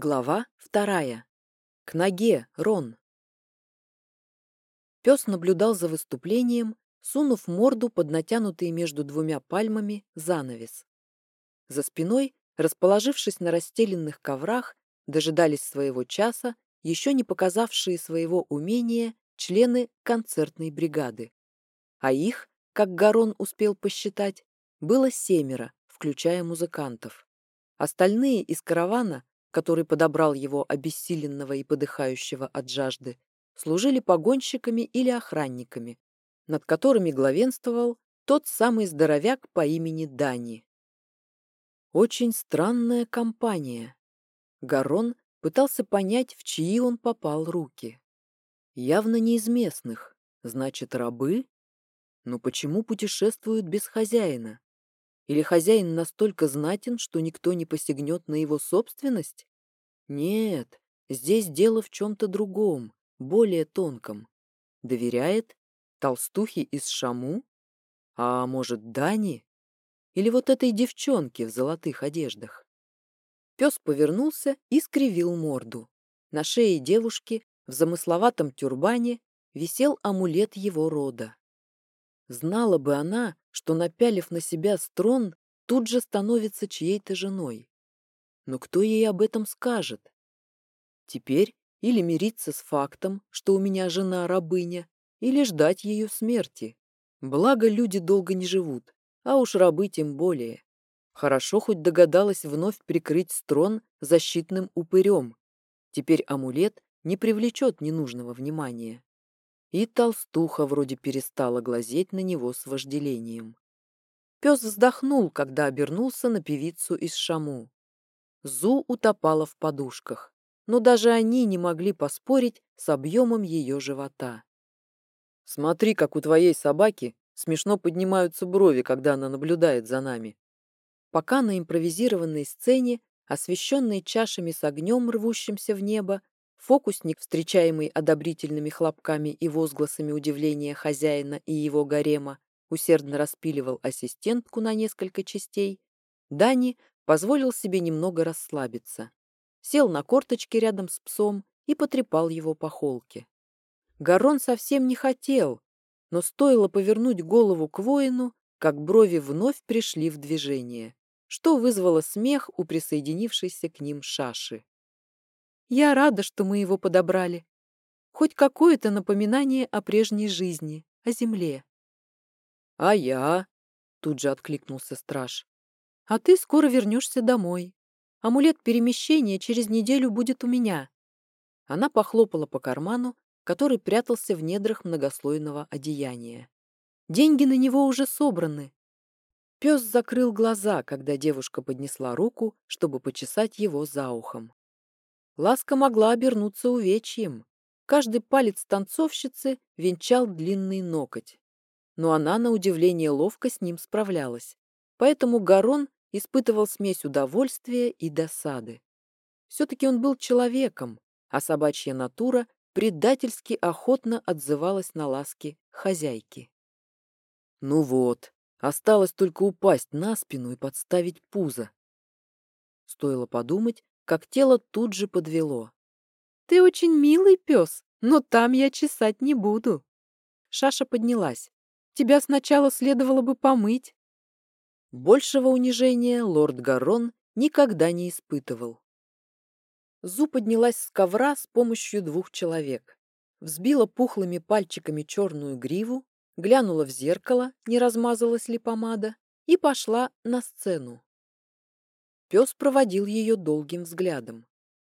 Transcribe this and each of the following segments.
Глава вторая. К ноге, Рон. Пес наблюдал за выступлением, сунув морду под натянутый между двумя пальмами занавес. За спиной, расположившись на расстеленных коврах, дожидались своего часа еще не показавшие своего умения члены концертной бригады. А их, как Гарон успел посчитать, было семеро, включая музыкантов. Остальные из каравана который подобрал его обессиленного и подыхающего от жажды, служили погонщиками или охранниками, над которыми главенствовал тот самый здоровяк по имени Дани. Очень странная компания. Гарон пытался понять, в чьи он попал руки. Явно не из местных, значит, рабы? Но почему путешествуют без хозяина? Или хозяин настолько знатен, что никто не посягнет на его собственность? Нет, здесь дело в чем-то другом, более тонком. Доверяет? Толстухи из Шаму? А может, Дани? Или вот этой девчонке в золотых одеждах? Пес повернулся и скривил морду. На шее девушки в замысловатом тюрбане висел амулет его рода. Знала бы она, что, напялив на себя строн, тут же становится чьей-то женой. Но кто ей об этом скажет? Теперь или мириться с фактом, что у меня жена рабыня, или ждать ее смерти. Благо, люди долго не живут, а уж рабы тем более. Хорошо хоть догадалась вновь прикрыть строн защитным упырем. Теперь амулет не привлечет ненужного внимания. И толстуха вроде перестала глазеть на него с вожделением. Пес вздохнул, когда обернулся на певицу из Шаму. Зу утопала в подушках, но даже они не могли поспорить с объемом ее живота. «Смотри, как у твоей собаки смешно поднимаются брови, когда она наблюдает за нами». Пока на импровизированной сцене, освещенной чашами с огнем, рвущимся в небо, Фокусник, встречаемый одобрительными хлопками и возгласами удивления хозяина и его гарема, усердно распиливал ассистентку на несколько частей, Дани позволил себе немного расслабиться. Сел на корточки рядом с псом и потрепал его по холке. Гарон совсем не хотел, но стоило повернуть голову к воину, как брови вновь пришли в движение, что вызвало смех у присоединившейся к ним шаши. Я рада, что мы его подобрали. Хоть какое-то напоминание о прежней жизни, о земле. А я? Тут же откликнулся страж. А ты скоро вернешься домой. Амулет перемещения через неделю будет у меня. Она похлопала по карману, который прятался в недрах многослойного одеяния. Деньги на него уже собраны. Пес закрыл глаза, когда девушка поднесла руку, чтобы почесать его за ухом. Ласка могла обернуться увечьем. Каждый палец танцовщицы венчал длинный ноготь. Но она, на удивление, ловко с ним справлялась. Поэтому Гарон испытывал смесь удовольствия и досады. Все-таки он был человеком, а собачья натура предательски охотно отзывалась на ласки хозяйки. Ну вот, осталось только упасть на спину и подставить пузо. Стоило подумать, как тело тут же подвело. «Ты очень милый пес, но там я чесать не буду». Шаша поднялась. «Тебя сначала следовало бы помыть». Большего унижения лорд Гарон никогда не испытывал. Зу поднялась с ковра с помощью двух человек. Взбила пухлыми пальчиками черную гриву, глянула в зеркало, не размазалась ли помада, и пошла на сцену. Пес проводил ее долгим взглядом.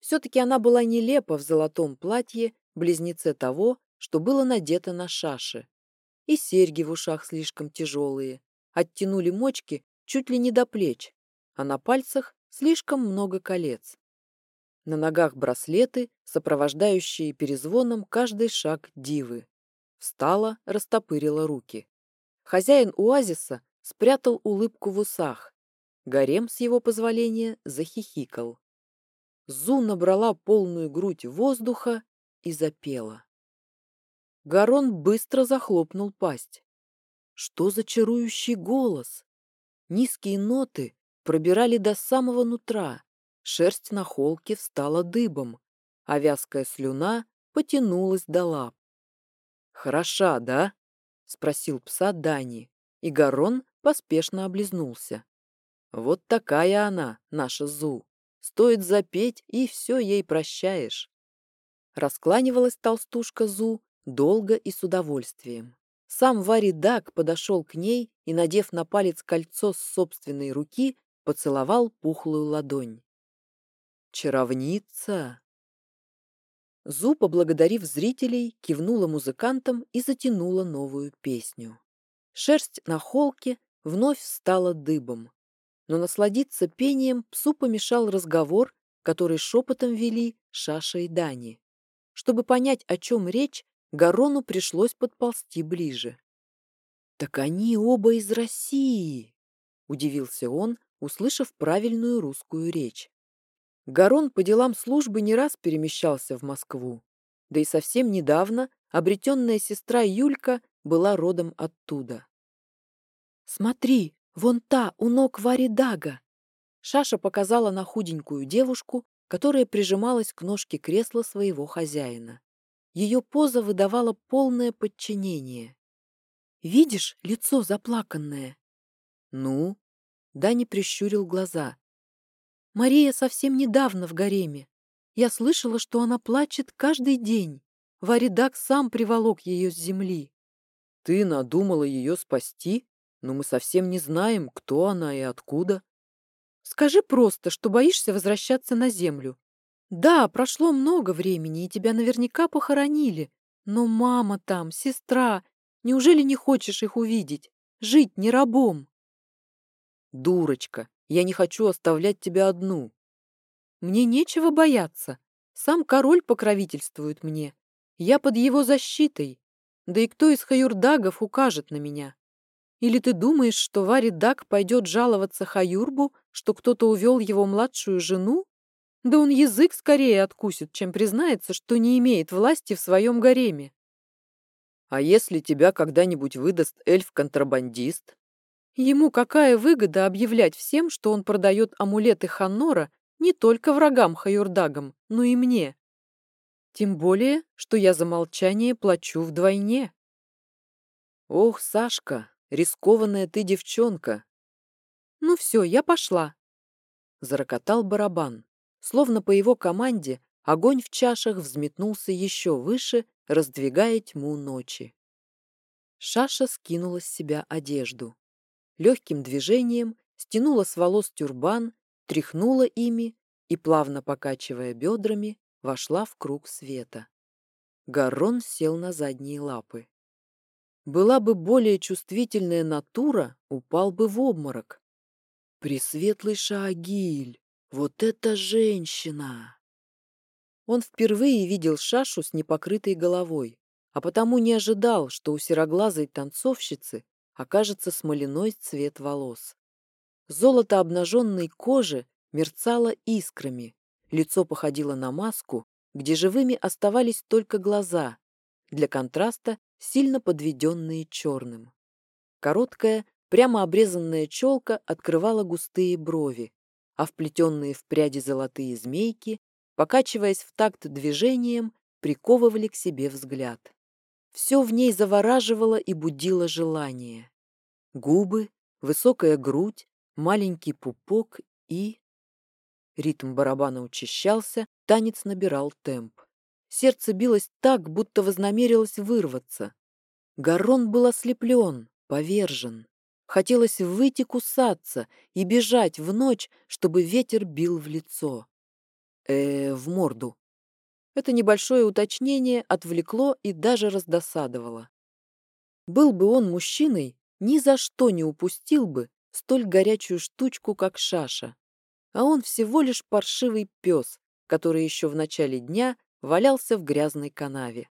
Все-таки она была нелепа в золотом платье, близнеце того, что было надето на шаше. И серьги в ушах слишком тяжелые, оттянули мочки чуть ли не до плеч, а на пальцах слишком много колец. На ногах браслеты, сопровождающие перезвоном каждый шаг дивы. Встала, растопырила руки. Хозяин оазиса спрятал улыбку в усах, Гарем, с его позволения, захихикал. Зу набрала полную грудь воздуха и запела. Гарон быстро захлопнул пасть. Что за чарующий голос! Низкие ноты пробирали до самого нутра, шерсть на холке встала дыбом, а вязкая слюна потянулась до лап. «Хороша, да?» — спросил пса Дани, и Гарон поспешно облизнулся. «Вот такая она, наша Зу. Стоит запеть, и все ей прощаешь». Раскланивалась толстушка Зу долго и с удовольствием. Сам Варидак подошел к ней и, надев на палец кольцо с собственной руки, поцеловал пухлую ладонь. «Чаровница!» Зу, поблагодарив зрителей, кивнула музыкантам и затянула новую песню. Шерсть на холке вновь стала дыбом. Но насладиться пением псу помешал разговор, который шепотом вели Шаша и Дани. Чтобы понять, о чем речь, Гарону пришлось подползти ближе. «Так они оба из России!» — удивился он, услышав правильную русскую речь. Гарон по делам службы не раз перемещался в Москву, да и совсем недавно обретенная сестра Юлька была родом оттуда. «Смотри, вон та, у ног Вари Дага!» Шаша показала на худенькую девушку, которая прижималась к ножке кресла своего хозяина. Ее поза выдавала полное подчинение. «Видишь, лицо заплаканное?» «Ну?» Дани прищурил глаза. «Мария совсем недавно в гареме. Я слышала, что она плачет каждый день. Варидак сам приволок ее с земли». «Ты надумала ее спасти? Но мы совсем не знаем, кто она и откуда». «Скажи просто, что боишься возвращаться на землю. Да, прошло много времени, и тебя наверняка похоронили. Но мама там, сестра. Неужели не хочешь их увидеть? Жить не рабом? Дурочка, я не хочу оставлять тебя одну. Мне нечего бояться. Сам король покровительствует мне. Я под его защитой. Да и кто из хаюрдагов укажет на меня? Или ты думаешь, что Вари Даг пойдет жаловаться Хаюрбу, что кто-то увел его младшую жену? Да он язык скорее откусит, чем признается, что не имеет власти в своем гареме. А если тебя когда-нибудь выдаст эльф-контрабандист? Ему какая выгода объявлять всем, что он продает амулеты Ханнора не только врагам-хаюрдагам, но и мне? Тем более, что я за молчание плачу вдвойне. Ох, Сашка, рискованная ты девчонка. Ну все, я пошла. Зарокотал барабан. Словно по его команде огонь в чашах взметнулся еще выше, раздвигая тьму ночи. Шаша скинула с себя одежду. Легким движением стянула с волос тюрбан, тряхнула ими и, плавно покачивая бедрами, вошла в круг света. Гаррон сел на задние лапы. Была бы более чувствительная натура, упал бы в обморок. Пресветлый Шаагиль! Вот эта женщина! Он впервые видел Шашу с непокрытой головой, а потому не ожидал, что у сероглазой танцовщицы окажется смоляной цвет волос. Золото обнаженной кожи мерцало искрами, лицо походило на маску, где живыми оставались только глаза, для контраста сильно подведенные черным. Короткая, прямо обрезанная челка открывала густые брови, а вплетенные в пряди золотые змейки, покачиваясь в такт движением, приковывали к себе взгляд. Все в ней завораживало и будило желание. Губы, высокая грудь, маленький пупок и... Ритм барабана учащался, танец набирал темп. Сердце билось так, будто вознамерилось вырваться. Гарон был ослеплен, повержен. Хотелось выйти кусаться и бежать в ночь, чтобы ветер бил в лицо. э в морду. Это небольшое уточнение отвлекло и даже раздосадовало. Был бы он мужчиной, ни за что не упустил бы столь горячую штучку, как шаша. А он всего лишь паршивый пес, который еще в начале дня валялся в грязной канаве.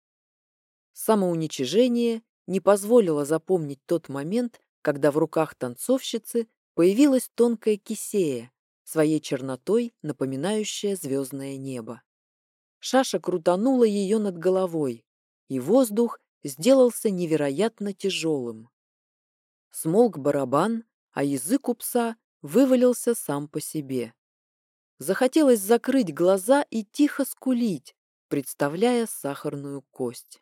Самоуничижение не позволило запомнить тот момент, когда в руках танцовщицы появилась тонкая кисея, своей чернотой напоминающая звездное небо. Шаша крутанула ее над головой, и воздух сделался невероятно тяжелым. Смолк барабан, а язык у пса вывалился сам по себе. захотелось закрыть глаза и тихо скулить, представляя сахарную кость.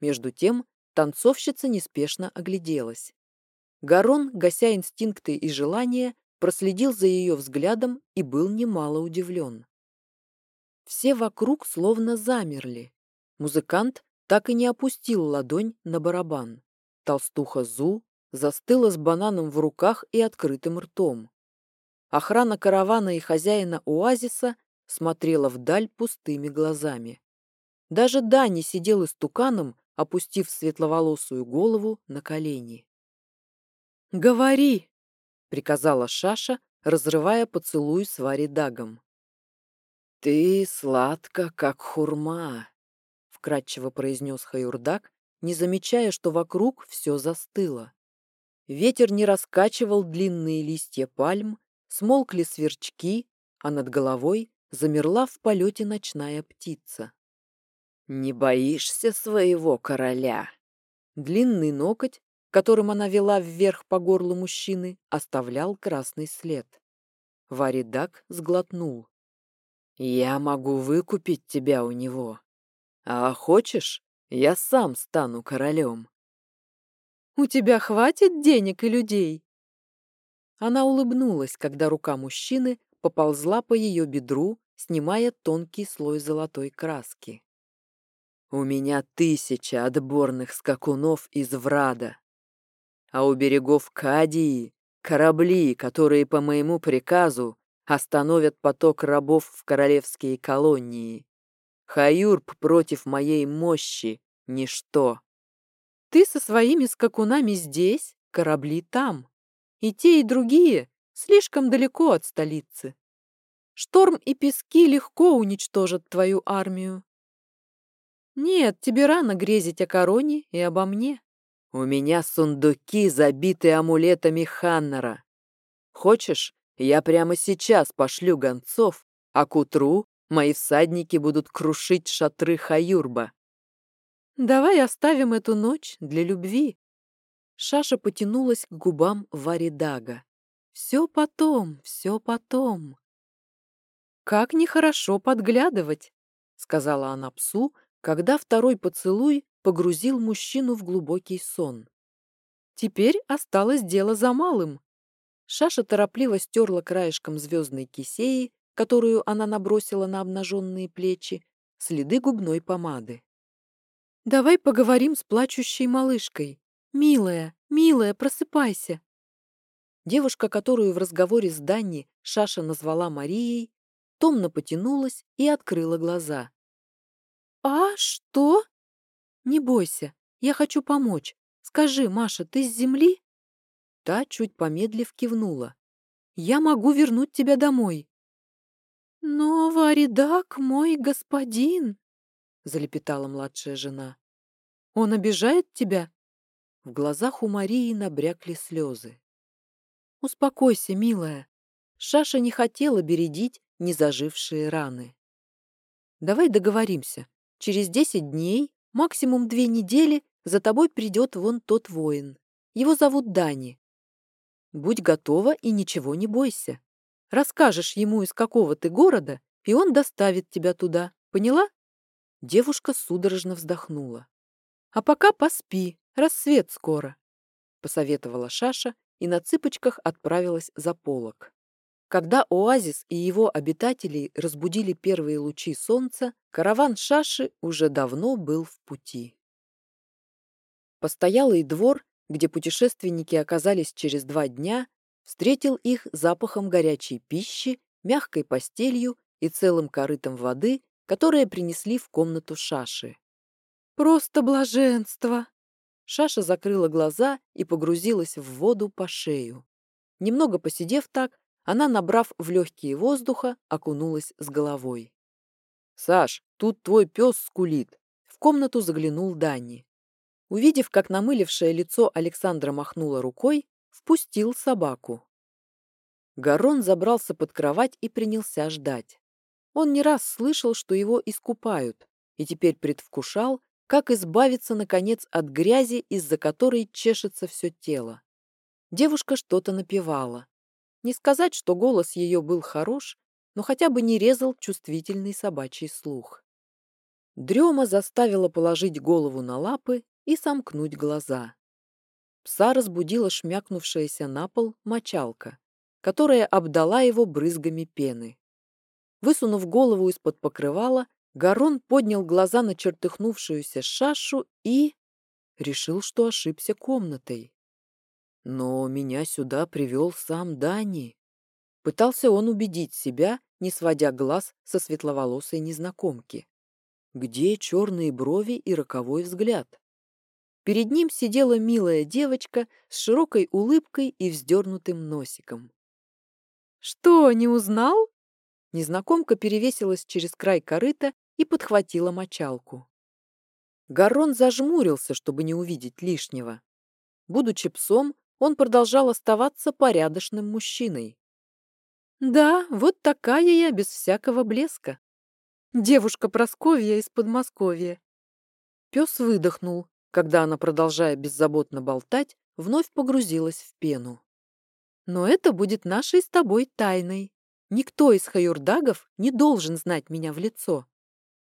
Между тем танцовщица неспешно огляделась. Гарон, гася инстинкты и желания, проследил за ее взглядом и был немало удивлен. Все вокруг словно замерли. Музыкант так и не опустил ладонь на барабан. Толстуха Зу застыла с бананом в руках и открытым ртом. Охрана каравана и хозяина оазиса смотрела вдаль пустыми глазами. Даже Дани сидел истуканом, опустив светловолосую голову на колени. «Говори!» — приказала Шаша, разрывая поцелуй с Варидагом. «Ты сладко, как хурма», — вкратчиво произнес Хаюрдак, не замечая, что вокруг все застыло. Ветер не раскачивал длинные листья пальм, смолкли сверчки, а над головой замерла в полете ночная птица. «Не боишься своего короля?» Длинный ноготь, которым она вела вверх по горлу мужчины, оставлял красный след. Варидак сглотнул. «Я могу выкупить тебя у него. А хочешь, я сам стану королем». «У тебя хватит денег и людей?» Она улыбнулась, когда рука мужчины поползла по ее бедру, снимая тонкий слой золотой краски. «У меня тысяча отборных скакунов из Врада, а у берегов Кадии корабли, которые по моему приказу остановят поток рабов в королевские колонии. Хаюрб против моей мощи — ничто». Ты со своими скакунами здесь, корабли там. И те, и другие слишком далеко от столицы. Шторм и пески легко уничтожат твою армию. Нет, тебе рано грезить о короне и обо мне. У меня сундуки, забиты амулетами Ханнера. Хочешь, я прямо сейчас пошлю гонцов, а к утру мои всадники будут крушить шатры Хаюрба. Давай оставим эту ночь для любви. Шаша потянулась к губам Варидага. Все потом, все потом. Как нехорошо подглядывать, сказала она псу, когда второй поцелуй погрузил мужчину в глубокий сон. Теперь осталось дело за малым. Шаша торопливо стерла краешком звездной кисеи, которую она набросила на обнаженные плечи, следы губной помады. Давай поговорим с плачущей малышкой. Милая, милая, просыпайся. Девушка, которую в разговоре с Данни Шаша назвала Марией, томно потянулась и открыла глаза. «А что?» «Не бойся, я хочу помочь. Скажи, Маша, ты с земли?» Та, чуть помедлив, кивнула. «Я могу вернуть тебя домой». «Но Варидак мой господин!» залепетала младшая жена. «Он обижает тебя?» В глазах у Марии набрякли слезы. «Успокойся, милая. Шаша не хотела бередить незажившие раны. Давай договоримся. Через десять дней, максимум две недели, за тобой придет вон тот воин. Его зовут Дани. Будь готова и ничего не бойся. Расскажешь ему, из какого ты города, и он доставит тебя туда. Поняла? Девушка судорожно вздохнула. «А пока поспи, рассвет скоро», — посоветовала Шаша и на цыпочках отправилась за полок. Когда оазис и его обитателей разбудили первые лучи солнца, караван Шаши уже давно был в пути. Постоялый двор, где путешественники оказались через два дня, встретил их запахом горячей пищи, мягкой постелью и целым корытом воды, которые принесли в комнату Шаши. «Просто блаженство!» Шаша закрыла глаза и погрузилась в воду по шею. Немного посидев так, она, набрав в легкие воздуха, окунулась с головой. «Саш, тут твой пес скулит!» В комнату заглянул Дани. Увидев, как намылившее лицо Александра махнуло рукой, впустил собаку. Гарон забрался под кровать и принялся ждать. Он не раз слышал, что его искупают, и теперь предвкушал, как избавиться, наконец, от грязи, из-за которой чешется все тело. Девушка что-то напевала. Не сказать, что голос ее был хорош, но хотя бы не резал чувствительный собачий слух. Дрема заставила положить голову на лапы и сомкнуть глаза. Пса разбудила шмякнувшаяся на пол мочалка, которая обдала его брызгами пены. Высунув голову из-под покрывала, Гарон поднял глаза на чертыхнувшуюся шашу и... решил, что ошибся комнатой. Но меня сюда привел сам Дани. Пытался он убедить себя, не сводя глаз со светловолосой незнакомки. Где черные брови и роковой взгляд? Перед ним сидела милая девочка с широкой улыбкой и вздернутым носиком. «Что, не узнал?» Незнакомка перевесилась через край корыта и подхватила мочалку. Гарон зажмурился, чтобы не увидеть лишнего. Будучи псом, он продолжал оставаться порядочным мужчиной. Да, вот такая я без всякого блеска. Девушка Просковья из Подмосковья. Пес выдохнул, когда она, продолжая беззаботно болтать, вновь погрузилась в пену. Но это будет нашей с тобой тайной. Никто из хаюрдагов не должен знать меня в лицо.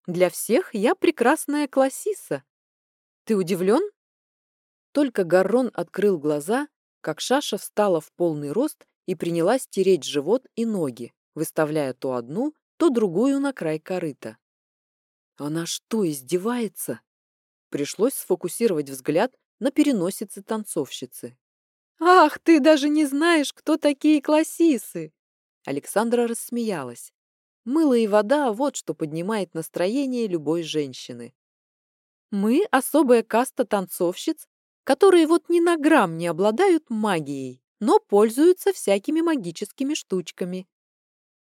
Для всех я прекрасная классиса. Ты удивлен? Только Гаррон открыл глаза, как Шаша встала в полный рост и принялась тереть живот и ноги, выставляя то одну, то другую на край корыта. Она что, издевается? Пришлось сфокусировать взгляд на переносице танцовщицы. «Ах, ты даже не знаешь, кто такие классисы!» Александра рассмеялась. Мыло и вода – вот что поднимает настроение любой женщины. «Мы – особая каста танцовщиц, которые вот ни на грамм не обладают магией, но пользуются всякими магическими штучками.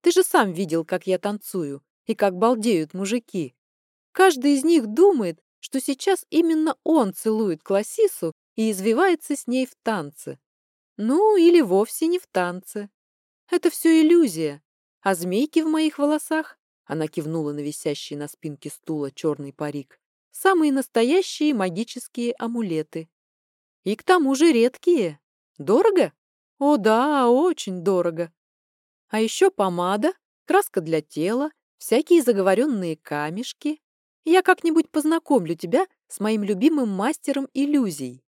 Ты же сам видел, как я танцую и как балдеют мужики. Каждый из них думает, что сейчас именно он целует Классису и извивается с ней в танце. Ну, или вовсе не в танце. Это все иллюзия. А змейки в моих волосах, она кивнула на висящий на спинке стула черный парик, самые настоящие магические амулеты. И к тому же редкие. Дорого? О да, очень дорого. А еще помада, краска для тела, всякие заговоренные камешки. Я как-нибудь познакомлю тебя с моим любимым мастером иллюзий.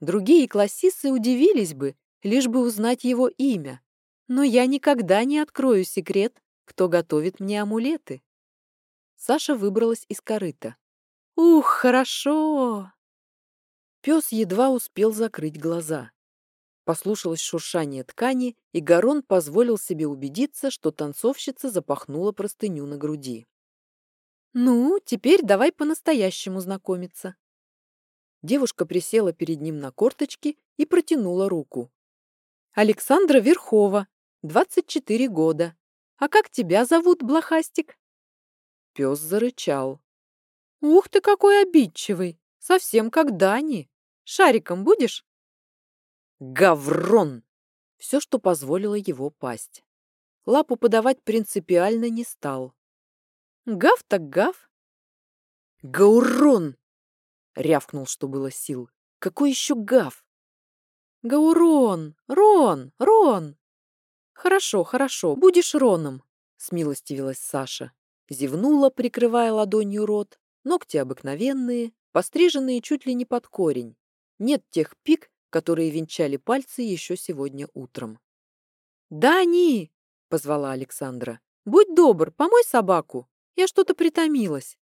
Другие классисы удивились бы, лишь бы узнать его имя. Но я никогда не открою секрет, кто готовит мне амулеты. Саша выбралась из корыта. Ух, хорошо! Пес едва успел закрыть глаза. Послушалось шуршание ткани, и Гарон позволил себе убедиться, что танцовщица запахнула простыню на груди. «Ну, теперь давай по-настоящему знакомиться». Девушка присела перед ним на корточки и протянула руку. «Александра Верхова, 24 года. А как тебя зовут, блохастик?» Пес зарычал. «Ух ты, какой обидчивый! Совсем как Дани. Шариком будешь? Гаврон! Все, что позволило его пасть. Лапу подавать принципиально не стал. Гав так гав. Гаурон! Рявкнул, что было сил. Какой еще гав? Гаурон! Рон! Рон! Хорошо, хорошо, будешь Роном, смилостивилась Саша. Зевнула, прикрывая ладонью рот. Ногти обыкновенные, постриженные чуть ли не под корень. Нет тех пик, которые венчали пальцы еще сегодня утром. «Дани!» — позвала Александра. «Будь добр, помой собаку. Я что-то притомилась.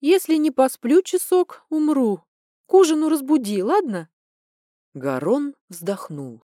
Если не посплю часок, умру. К ужину разбуди, ладно?» Гарон вздохнул.